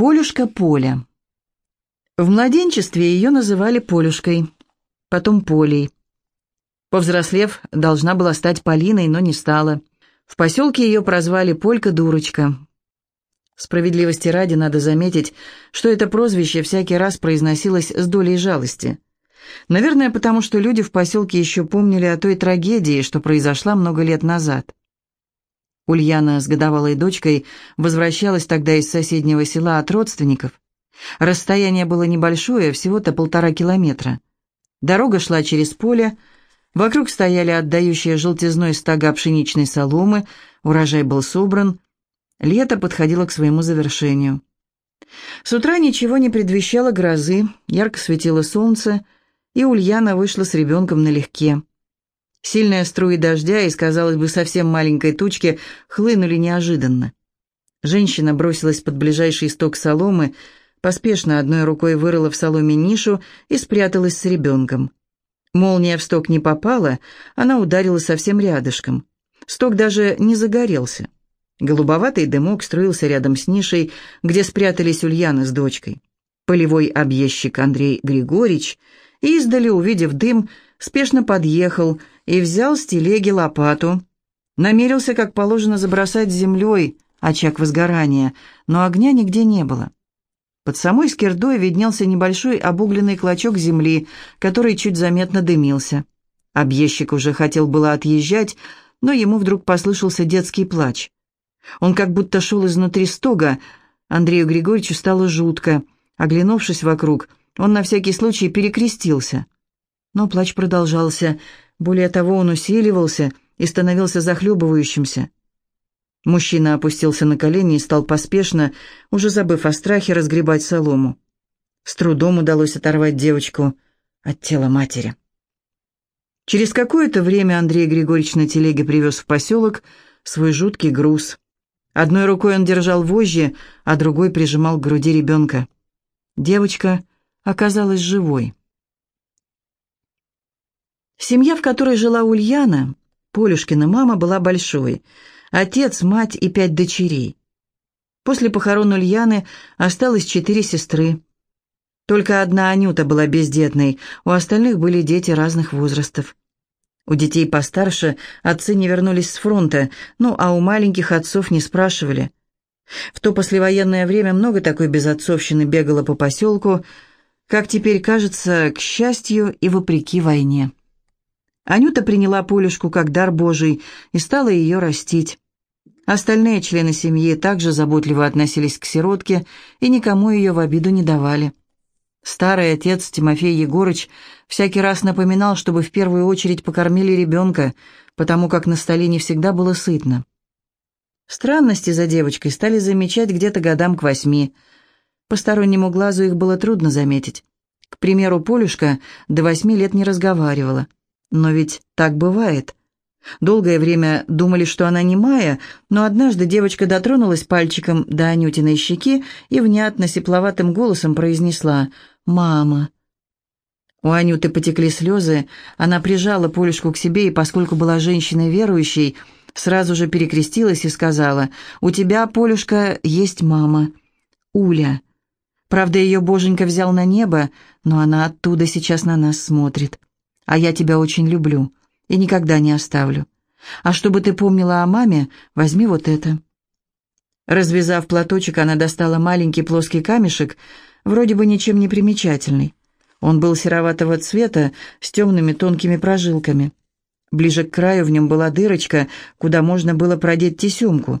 Полюшка Поля. В младенчестве ее называли Полюшкой, потом Полей. Повзрослев, должна была стать Полиной, но не стала. В поселке ее прозвали Полька-дурочка. Справедливости ради надо заметить, что это прозвище всякий раз произносилось с долей жалости. Наверное, потому что люди в поселке еще помнили о той трагедии, что произошла много лет назад. Ульяна с годовалой дочкой возвращалась тогда из соседнего села от родственников. Расстояние было небольшое, всего-то полтора километра. Дорога шла через поле, вокруг стояли отдающие желтизной стога пшеничной соломы, урожай был собран, лето подходило к своему завершению. С утра ничего не предвещало грозы, ярко светило солнце, и Ульяна вышла с ребенком налегке. Сильные струи дождя из, казалось бы, совсем маленькой тучки хлынули неожиданно. Женщина бросилась под ближайший сток соломы, поспешно одной рукой вырыла в соломе нишу и спряталась с ребенком. Молния в сток не попала, она ударила совсем рядышком. Сток даже не загорелся. Голубоватый дымок струился рядом с нишей, где спрятались Ульяна с дочкой. Полевой объездчик Андрей Григорьевич, издали, увидев дым, спешно подъехал и взял с телеги лопату. Намерился, как положено, забросать землей очаг возгорания, но огня нигде не было. Под самой скирдой виднелся небольшой обугленный клочок земли, который чуть заметно дымился. Объездчик уже хотел было отъезжать, но ему вдруг послышался детский плач. Он как будто шел изнутри стога. Андрею Григорьевичу стало жутко. Оглянувшись вокруг, он на всякий случай перекрестился. Но плач продолжался. Более того, он усиливался и становился захлебывающимся. Мужчина опустился на колени и стал поспешно, уже забыв о страхе, разгребать солому. С трудом удалось оторвать девочку от тела матери. Через какое-то время Андрей Григорьевич на телеге привез в поселок свой жуткий груз. Одной рукой он держал вожжи, а другой прижимал к груди ребенка. Девочка оказалась живой. Семья, в которой жила Ульяна, Полюшкина мама, была большой. Отец, мать и пять дочерей. После похорон Ульяны осталось четыре сестры. Только одна Анюта была бездетной, у остальных были дети разных возрастов. У детей постарше отцы не вернулись с фронта, ну а у маленьких отцов не спрашивали. В то послевоенное время много такой безотцовщины бегало по поселку, как теперь кажется, к счастью и вопреки войне. Анюта приняла Полюшку как дар Божий и стала ее растить. Остальные члены семьи также заботливо относились к сиротке и никому ее в обиду не давали. Старый отец Тимофей Егорыч всякий раз напоминал, чтобы в первую очередь покормили ребенка, потому как на столе не всегда было сытно. Странности за девочкой стали замечать где-то годам к восьми. Постороннему глазу их было трудно заметить. К примеру, Полюшка до восьми лет не разговаривала. Но ведь так бывает. Долгое время думали, что она не Майя, но однажды девочка дотронулась пальчиком до Анютиной щеки и внятно сепловатым голосом произнесла «Мама». У Анюты потекли слезы, она прижала Полюшку к себе и, поскольку была женщиной верующей, сразу же перекрестилась и сказала «У тебя, Полюшка, есть мама, Уля». Правда, ее боженька взял на небо, но она оттуда сейчас на нас смотрит. А я тебя очень люблю и никогда не оставлю. А чтобы ты помнила о маме, возьми вот это». Развязав платочек, она достала маленький плоский камешек, вроде бы ничем не примечательный. Он был сероватого цвета, с темными тонкими прожилками. Ближе к краю в нем была дырочка, куда можно было продеть тесемку.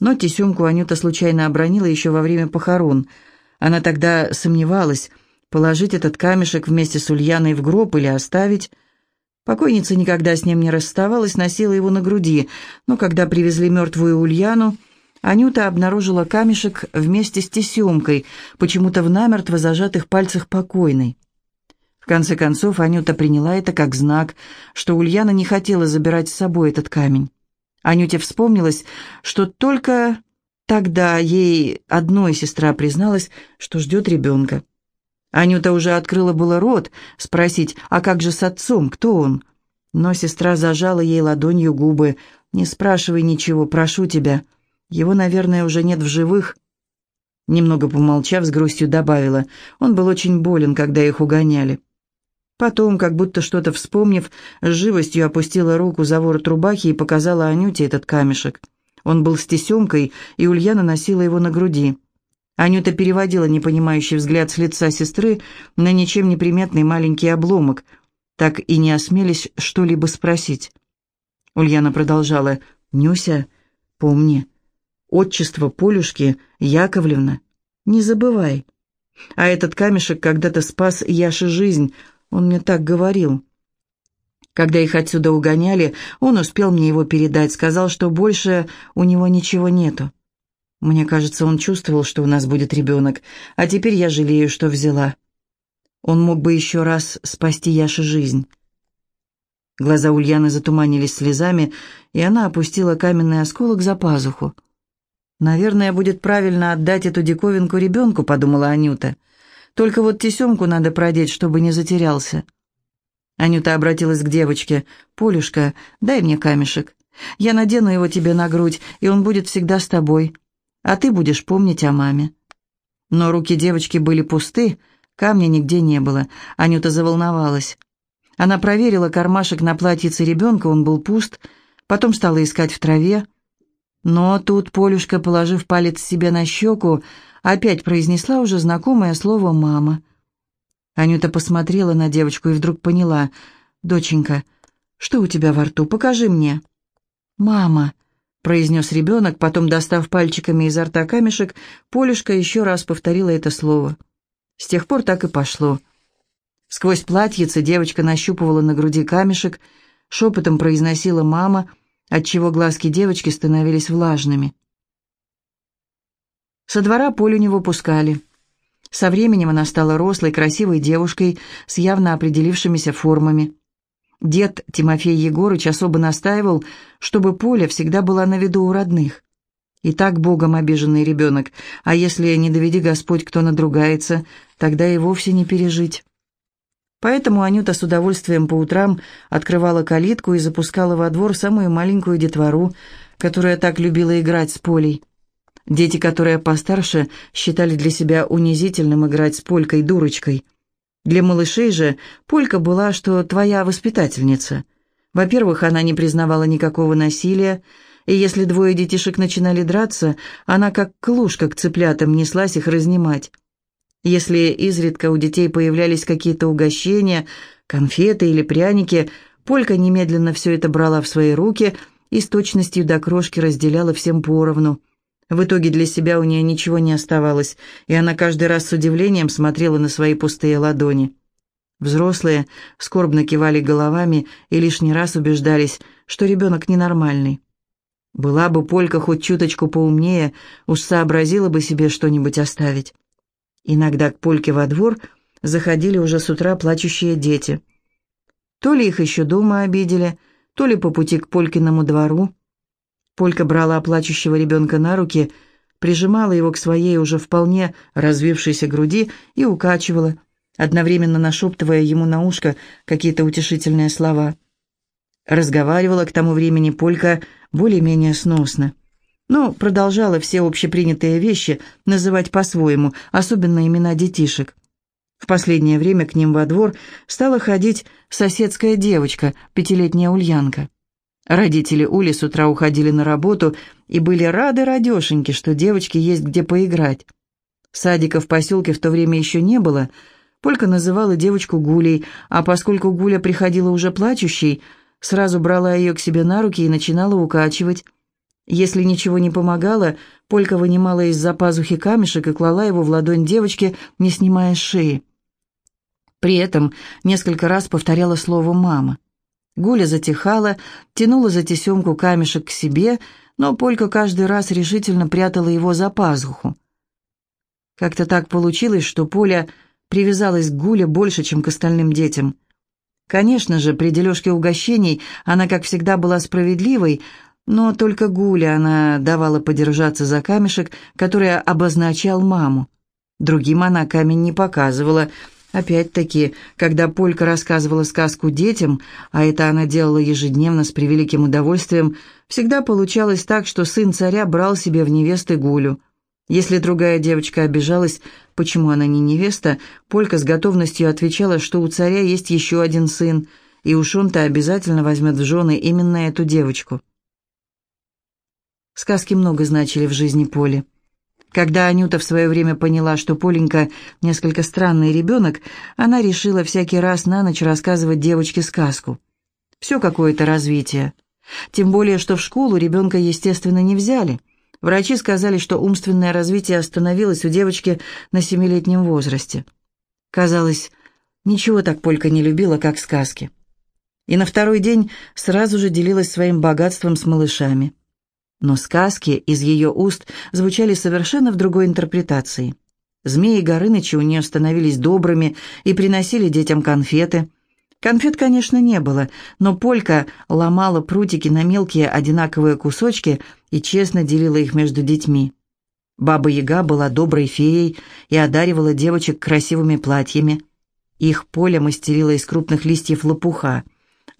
Но тесемку Анюта случайно обронила еще во время похорон. Она тогда сомневалась, положить этот камешек вместе с Ульяной в гроб или оставить. Покойница никогда с ним не расставалась, носила его на груди, но когда привезли мертвую Ульяну, Анюта обнаружила камешек вместе с тесемкой, почему-то в намертво зажатых пальцах покойной. В конце концов, Анюта приняла это как знак, что Ульяна не хотела забирать с собой этот камень. Анюте вспомнилось, что только тогда ей одной сестра призналась, что ждет ребенка. Анюта уже открыла было рот спросить, а как же с отцом, кто он? Но сестра зажала ей ладонью губы. «Не спрашивай ничего, прошу тебя. Его, наверное, уже нет в живых». Немного помолчав, с грустью добавила. Он был очень болен, когда их угоняли. Потом, как будто что-то вспомнив, с живостью опустила руку за ворот рубахи и показала Анюте этот камешек. Он был с тесемкой, и Ульяна носила его на груди. Анюта переводила непонимающий взгляд с лица сестры на ничем не приметный маленький обломок, так и не осмелись что-либо спросить. Ульяна продолжала. «Нюся, помни, отчество Полюшки Яковлевна, не забывай. А этот камешек когда-то спас Яше жизнь, он мне так говорил». Когда их отсюда угоняли, он успел мне его передать, сказал, что больше у него ничего нету. Мне кажется, он чувствовал, что у нас будет ребенок, а теперь я жалею, что взяла. Он мог бы еще раз спасти Яше жизнь. Глаза Ульяны затуманились слезами, и она опустила каменный осколок за пазуху. «Наверное, будет правильно отдать эту диковинку ребенку», — подумала Анюта. «Только вот тесемку надо продеть, чтобы не затерялся». Анюта обратилась к девочке. «Полюшка, дай мне камешек. Я надену его тебе на грудь, и он будет всегда с тобой а ты будешь помнить о маме». Но руки девочки были пусты, камня нигде не было. Анюта заволновалась. Она проверила кармашек на платьице ребенка, он был пуст, потом стала искать в траве. Но тут Полюшка, положив палец себе на щеку, опять произнесла уже знакомое слово «мама». Анюта посмотрела на девочку и вдруг поняла. «Доченька, что у тебя во рту? Покажи мне». «Мама», произнес ребенок, потом, достав пальчиками изо рта камешек, Полюшка еще раз повторила это слово. С тех пор так и пошло. Сквозь платьице девочка нащупывала на груди камешек, шепотом произносила «мама», отчего глазки девочки становились влажными. Со двора Полю не выпускали. Со временем она стала рослой, красивой девушкой с явно определившимися формами. Дед Тимофей Егорыч особо настаивал, чтобы Поля всегда была на виду у родных. И так богом обиженный ребенок, а если не доведи Господь, кто надругается, тогда и вовсе не пережить. Поэтому Анюта с удовольствием по утрам открывала калитку и запускала во двор самую маленькую детвору, которая так любила играть с Полей. Дети, которые постарше, считали для себя унизительным играть с Полькой-дурочкой – для малышей же Полька была, что твоя воспитательница. Во-первых, она не признавала никакого насилия, и если двое детишек начинали драться, она как клушка к цыплятам неслась их разнимать. Если изредка у детей появлялись какие-то угощения, конфеты или пряники, Полька немедленно все это брала в свои руки и с точностью до крошки разделяла всем поровну – в итоге для себя у нее ничего не оставалось, и она каждый раз с удивлением смотрела на свои пустые ладони. Взрослые скорбно кивали головами и лишний раз убеждались, что ребенок ненормальный. Была бы Полька хоть чуточку поумнее, уж сообразила бы себе что-нибудь оставить. Иногда к Польке во двор заходили уже с утра плачущие дети. То ли их еще дома обидели, то ли по пути к Полькиному двору. Полька брала плачущего ребенка на руки, прижимала его к своей уже вполне развившейся груди и укачивала, одновременно нашептывая ему на ушко какие-то утешительные слова. Разговаривала к тому времени Полька более-менее сносно. Но продолжала все общепринятые вещи называть по-своему, особенно имена детишек. В последнее время к ним во двор стала ходить соседская девочка, пятилетняя Ульянка. Родители Ули с утра уходили на работу и были рады радешеньке, что девочке есть где поиграть. Садика в поселке в то время еще не было. Полька называла девочку Гулей, а поскольку Гуля приходила уже плачущей, сразу брала ее к себе на руки и начинала укачивать. Если ничего не помогало, Полька вынимала из-за пазухи камешек и клала его в ладонь девочки, не снимая шеи. При этом несколько раз повторяла слово «мама». Гуля затихала, тянула за тесемку камешек к себе, но Полька каждый раз решительно прятала его за пазуху. Как-то так получилось, что Поля привязалась к Гуле больше, чем к остальным детям. Конечно же, при дележке угощений она, как всегда, была справедливой, но только Гуля она давала подержаться за камешек, который обозначал маму. Другим она камень не показывала — Опять-таки, когда Полька рассказывала сказку детям, а это она делала ежедневно с превеликим удовольствием, всегда получалось так, что сын царя брал себе в невесты Гулю. Если другая девочка обижалась, почему она не невеста, Полька с готовностью отвечала, что у царя есть еще один сын, и уж он-то обязательно возьмет в жены именно эту девочку. Сказки много значили в жизни Поли. Когда Анюта в свое время поняла, что Поленька несколько странный ребенок, она решила всякий раз на ночь рассказывать девочке сказку. Все какое-то развитие. Тем более, что в школу ребенка, естественно, не взяли. Врачи сказали, что умственное развитие остановилось у девочки на семилетнем возрасте. Казалось, ничего так Полька не любила, как сказки. И на второй день сразу же делилась своим богатством с малышами. Но сказки из ее уст звучали совершенно в другой интерпретации. Змеи Горыныча у нее становились добрыми и приносили детям конфеты. Конфет, конечно, не было, но Полька ломала прутики на мелкие одинаковые кусочки и честно делила их между детьми. Баба-яга была доброй феей и одаривала девочек красивыми платьями. Их Поля мастерила из крупных листьев лопуха –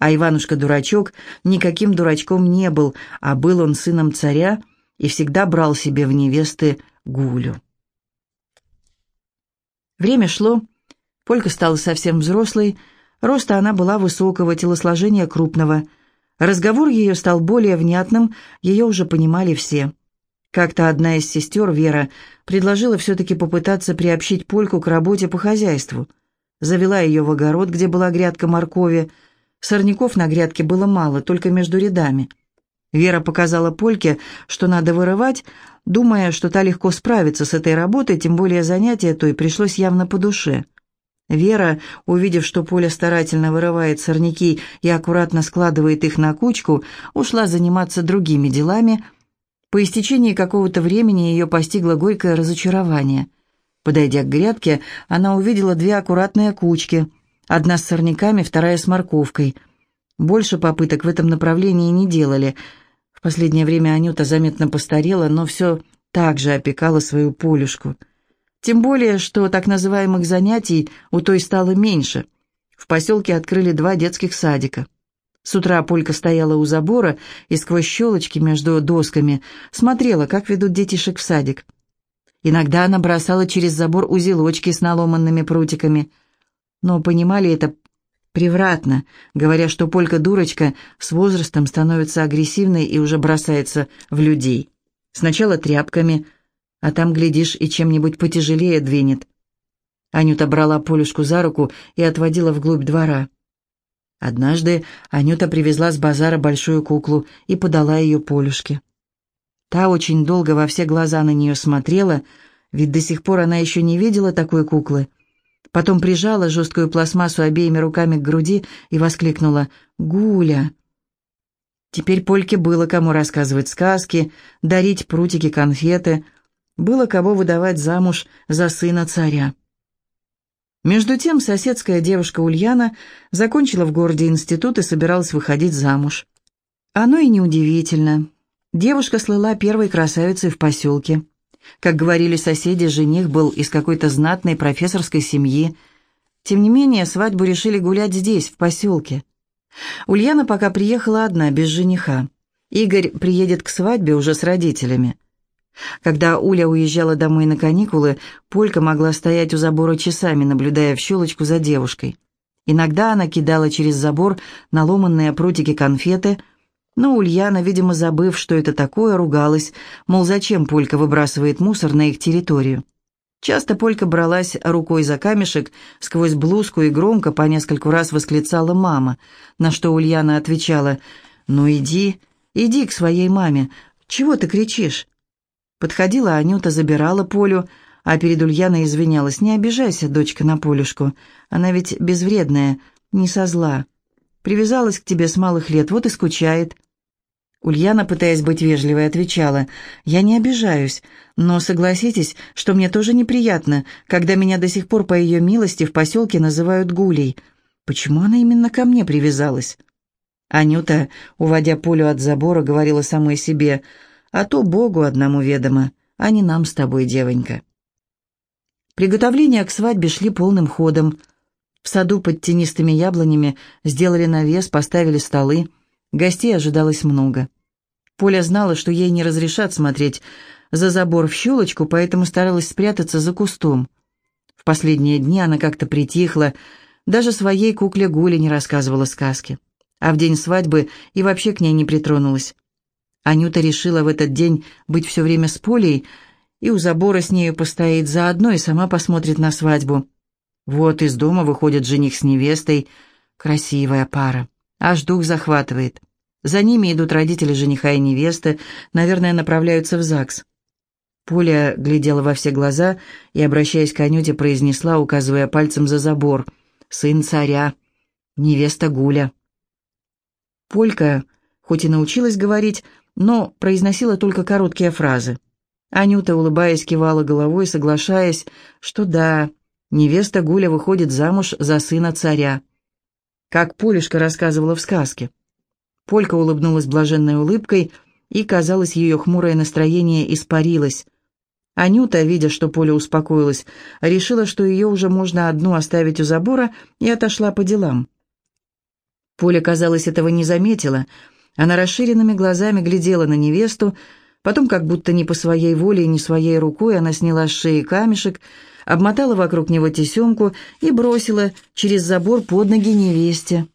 а Иванушка-дурачок никаким дурачком не был, а был он сыном царя и всегда брал себе в невесты Гулю. Время шло, Полька стала совсем взрослой, роста она была высокого, телосложения крупного. Разговор ее стал более внятным, ее уже понимали все. Как-то одна из сестер, Вера, предложила все-таки попытаться приобщить Польку к работе по хозяйству. Завела ее в огород, где была грядка моркови, Сорняков на грядке было мало, только между рядами. Вера показала Польке, что надо вырывать, думая, что та легко справится с этой работой, тем более занятие то и пришлось явно по душе. Вера, увидев, что Поля старательно вырывает сорняки и аккуратно складывает их на кучку, ушла заниматься другими делами. По истечении какого-то времени ее постигло горькое разочарование. Подойдя к грядке, она увидела две аккуратные кучки – Одна с сорняками, вторая с морковкой. Больше попыток в этом направлении не делали. В последнее время Анюта заметно постарела, но все так же опекала свою полюшку. Тем более, что так называемых занятий у той стало меньше. В поселке открыли два детских садика. С утра Полька стояла у забора и сквозь щелочки между досками смотрела, как ведут детишек в садик. Иногда она бросала через забор узелочки с наломанными прутиками – но понимали это превратно, говоря, что полька-дурочка с возрастом становится агрессивной и уже бросается в людей. Сначала тряпками, а там, глядишь, и чем-нибудь потяжелее двинет. Анюта брала Полюшку за руку и отводила вглубь двора. Однажды Анюта привезла с базара большую куклу и подала ее Полюшке. Та очень долго во все глаза на нее смотрела, ведь до сих пор она еще не видела такой куклы — Потом прижала жесткую пластмассу обеими руками к груди и воскликнула «Гуля!». Теперь Польке было кому рассказывать сказки, дарить прутики конфеты, было кого выдавать замуж за сына царя. Между тем соседская девушка Ульяна закончила в городе институт и собиралась выходить замуж. Оно и неудивительно. Девушка слыла первой красавицей в поселке. Как говорили соседи, жених был из какой-то знатной профессорской семьи. Тем не менее, свадьбу решили гулять здесь, в поселке. Ульяна пока приехала одна, без жениха. Игорь приедет к свадьбе уже с родителями. Когда Уля уезжала домой на каникулы, Полька могла стоять у забора часами, наблюдая в щелочку за девушкой. Иногда она кидала через забор наломанные прутики конфеты – но Ульяна, видимо, забыв, что это такое, ругалась, мол, зачем Полька выбрасывает мусор на их территорию. Часто Полька бралась рукой за камешек сквозь блузку и громко по нескольку раз восклицала «мама», на что Ульяна отвечала «Ну иди, иди к своей маме, чего ты кричишь?» Подходила Анюта, забирала Полю, а перед Ульяной извинялась «Не обижайся, дочка, на Полюшку, она ведь безвредная, не со зла. Привязалась к тебе с малых лет, вот и скучает». Ульяна, пытаясь быть вежливой, отвечала, «Я не обижаюсь, но согласитесь, что мне тоже неприятно, когда меня до сих пор по ее милости в поселке называют Гулей. Почему она именно ко мне привязалась?» Анюта, уводя Полю от забора, говорила самой себе, «А то Богу одному ведомо, а не нам с тобой, девонька». Приготовления к свадьбе шли полным ходом. В саду под тенистыми яблонями сделали навес, поставили столы. Гостей ожидалось много. Поля знала, что ей не разрешат смотреть за забор в щелочку, поэтому старалась спрятаться за кустом. В последние дни она как-то притихла, даже своей кукле Гуле не рассказывала сказки. А в день свадьбы и вообще к ней не притронулась. Анюта решила в этот день быть все время с Полей и у забора с нею постоит заодно и сама посмотрит на свадьбу. Вот из дома выходит жених с невестой. Красивая пара. Аж дух захватывает. За ними идут родители жениха и невесты, наверное, направляются в ЗАГС. Поля глядела во все глаза и, обращаясь к Анюте, произнесла, указывая пальцем за забор. «Сын царя, невеста Гуля». Полька, хоть и научилась говорить, но произносила только короткие фразы. Анюта, улыбаясь, кивала головой, соглашаясь, что да, невеста Гуля выходит замуж за сына царя. Как Полюшка рассказывала в сказке. Полька улыбнулась блаженной улыбкой, и, казалось, ее хмурое настроение испарилось. Анюта, видя, что Поля успокоилась, решила, что ее уже можно одну оставить у забора, и отошла по делам. Поля, казалось, этого не заметила. Она расширенными глазами глядела на невесту, потом, как будто не по своей воле и не своей рукой, она сняла с шеи камешек, обмотала вокруг него тесемку и бросила через забор под ноги невесте.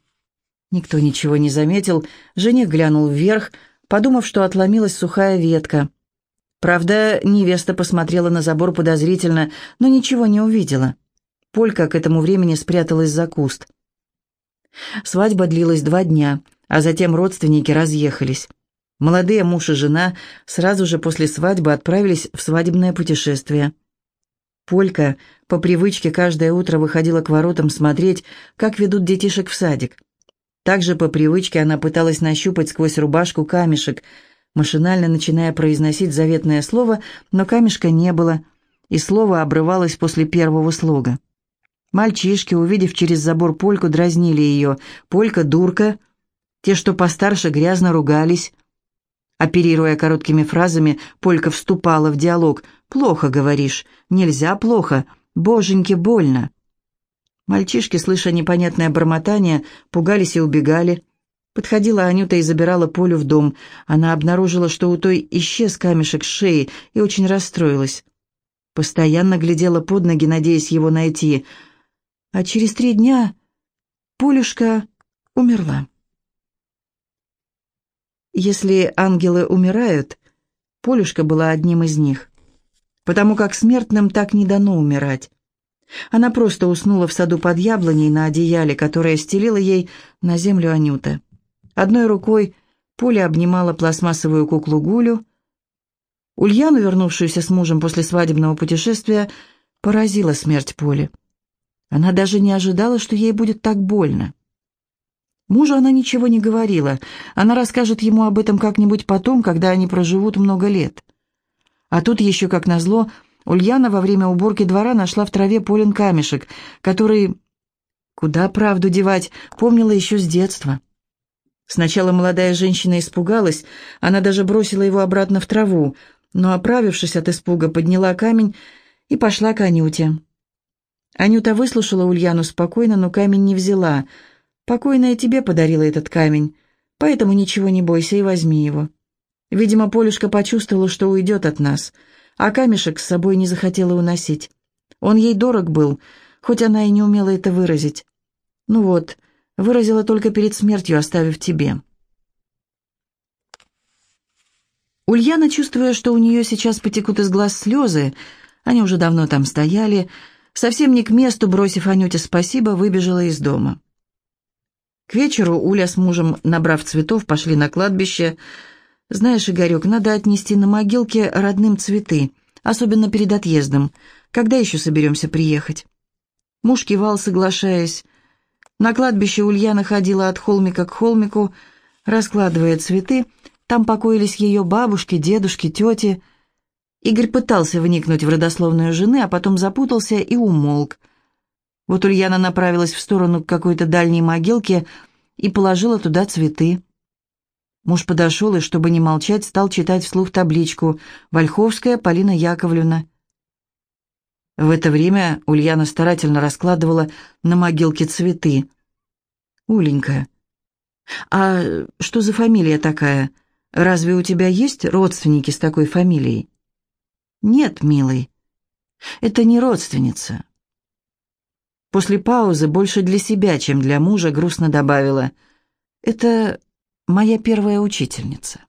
Никто ничего не заметил, жених глянул вверх, подумав, что отломилась сухая ветка. Правда, невеста посмотрела на забор подозрительно, но ничего не увидела. Полька к этому времени спряталась за куст. Свадьба длилась два дня, а затем родственники разъехались. Молодые муж и жена сразу же после свадьбы отправились в свадебное путешествие. Полька по привычке каждое утро выходила к воротам смотреть, как ведут детишек в садик. Также по привычке она пыталась нащупать сквозь рубашку камешек, машинально начиная произносить заветное слово, но камешка не было, и слово обрывалось после первого слога. Мальчишки, увидев через забор Польку, дразнили ее. «Полька, дурка!» Те, что постарше, грязно ругались. Оперируя короткими фразами, Полька вступала в диалог. «Плохо, говоришь. Нельзя плохо. Боженьки, больно». Мальчишки, слыша непонятное бормотание, пугались и убегали. Подходила Анюта и забирала Полю в дом. Она обнаружила, что у той исчез камешек с шеи, и очень расстроилась. Постоянно глядела под ноги, надеясь его найти. А через три дня Полюшка умерла. Если ангелы умирают, Полюшка была одним из них, потому как смертным так не дано умирать. Она просто уснула в саду под яблоней на одеяле, которое стелила ей на землю Анюта. Одной рукой Поля обнимала пластмассовую куклу Гулю. Ульяну, вернувшуюся с мужем после свадебного путешествия, поразила смерть Поли. Она даже не ожидала, что ей будет так больно. Мужу она ничего не говорила. Она расскажет ему об этом как-нибудь потом, когда они проживут много лет. А тут еще, как назло, Ульяна во время уборки двора нашла в траве Полин камешек, который, куда правду девать, помнила еще с детства. Сначала молодая женщина испугалась, она даже бросила его обратно в траву, но, оправившись от испуга, подняла камень и пошла к Анюте. Анюта выслушала Ульяну спокойно, но камень не взяла. «Покойная тебе подарила этот камень, поэтому ничего не бойся и возьми его». Видимо, Полюшка почувствовала, что уйдет от нас — а камешек с собой не захотела уносить. Он ей дорог был, хоть она и не умела это выразить. Ну вот, выразила только перед смертью, оставив тебе. Ульяна, чувствуя, что у нее сейчас потекут из глаз слезы, они уже давно там стояли, совсем не к месту, бросив Анюте спасибо, выбежала из дома. К вечеру Уля с мужем, набрав цветов, пошли на кладбище, «Знаешь, Игорек, надо отнести на могилке родным цветы, особенно перед отъездом. Когда еще соберемся приехать?» Муж кивал, соглашаясь. На кладбище Ульяна ходила от холмика к холмику, раскладывая цветы. Там покоились ее бабушки, дедушки, тети. Игорь пытался вникнуть в родословную жены, а потом запутался и умолк. Вот Ульяна направилась в сторону какой-то дальней могилки и положила туда цветы. Муж подошел и, чтобы не молчать, стал читать вслух табличку «Вольховская Полина Яковлевна». В это время Ульяна старательно раскладывала на могилке цветы. «Уленька, а что за фамилия такая? Разве у тебя есть родственники с такой фамилией?» «Нет, милый, это не родственница». После паузы, больше для себя, чем для мужа, грустно добавила, «Это моя первая учительница».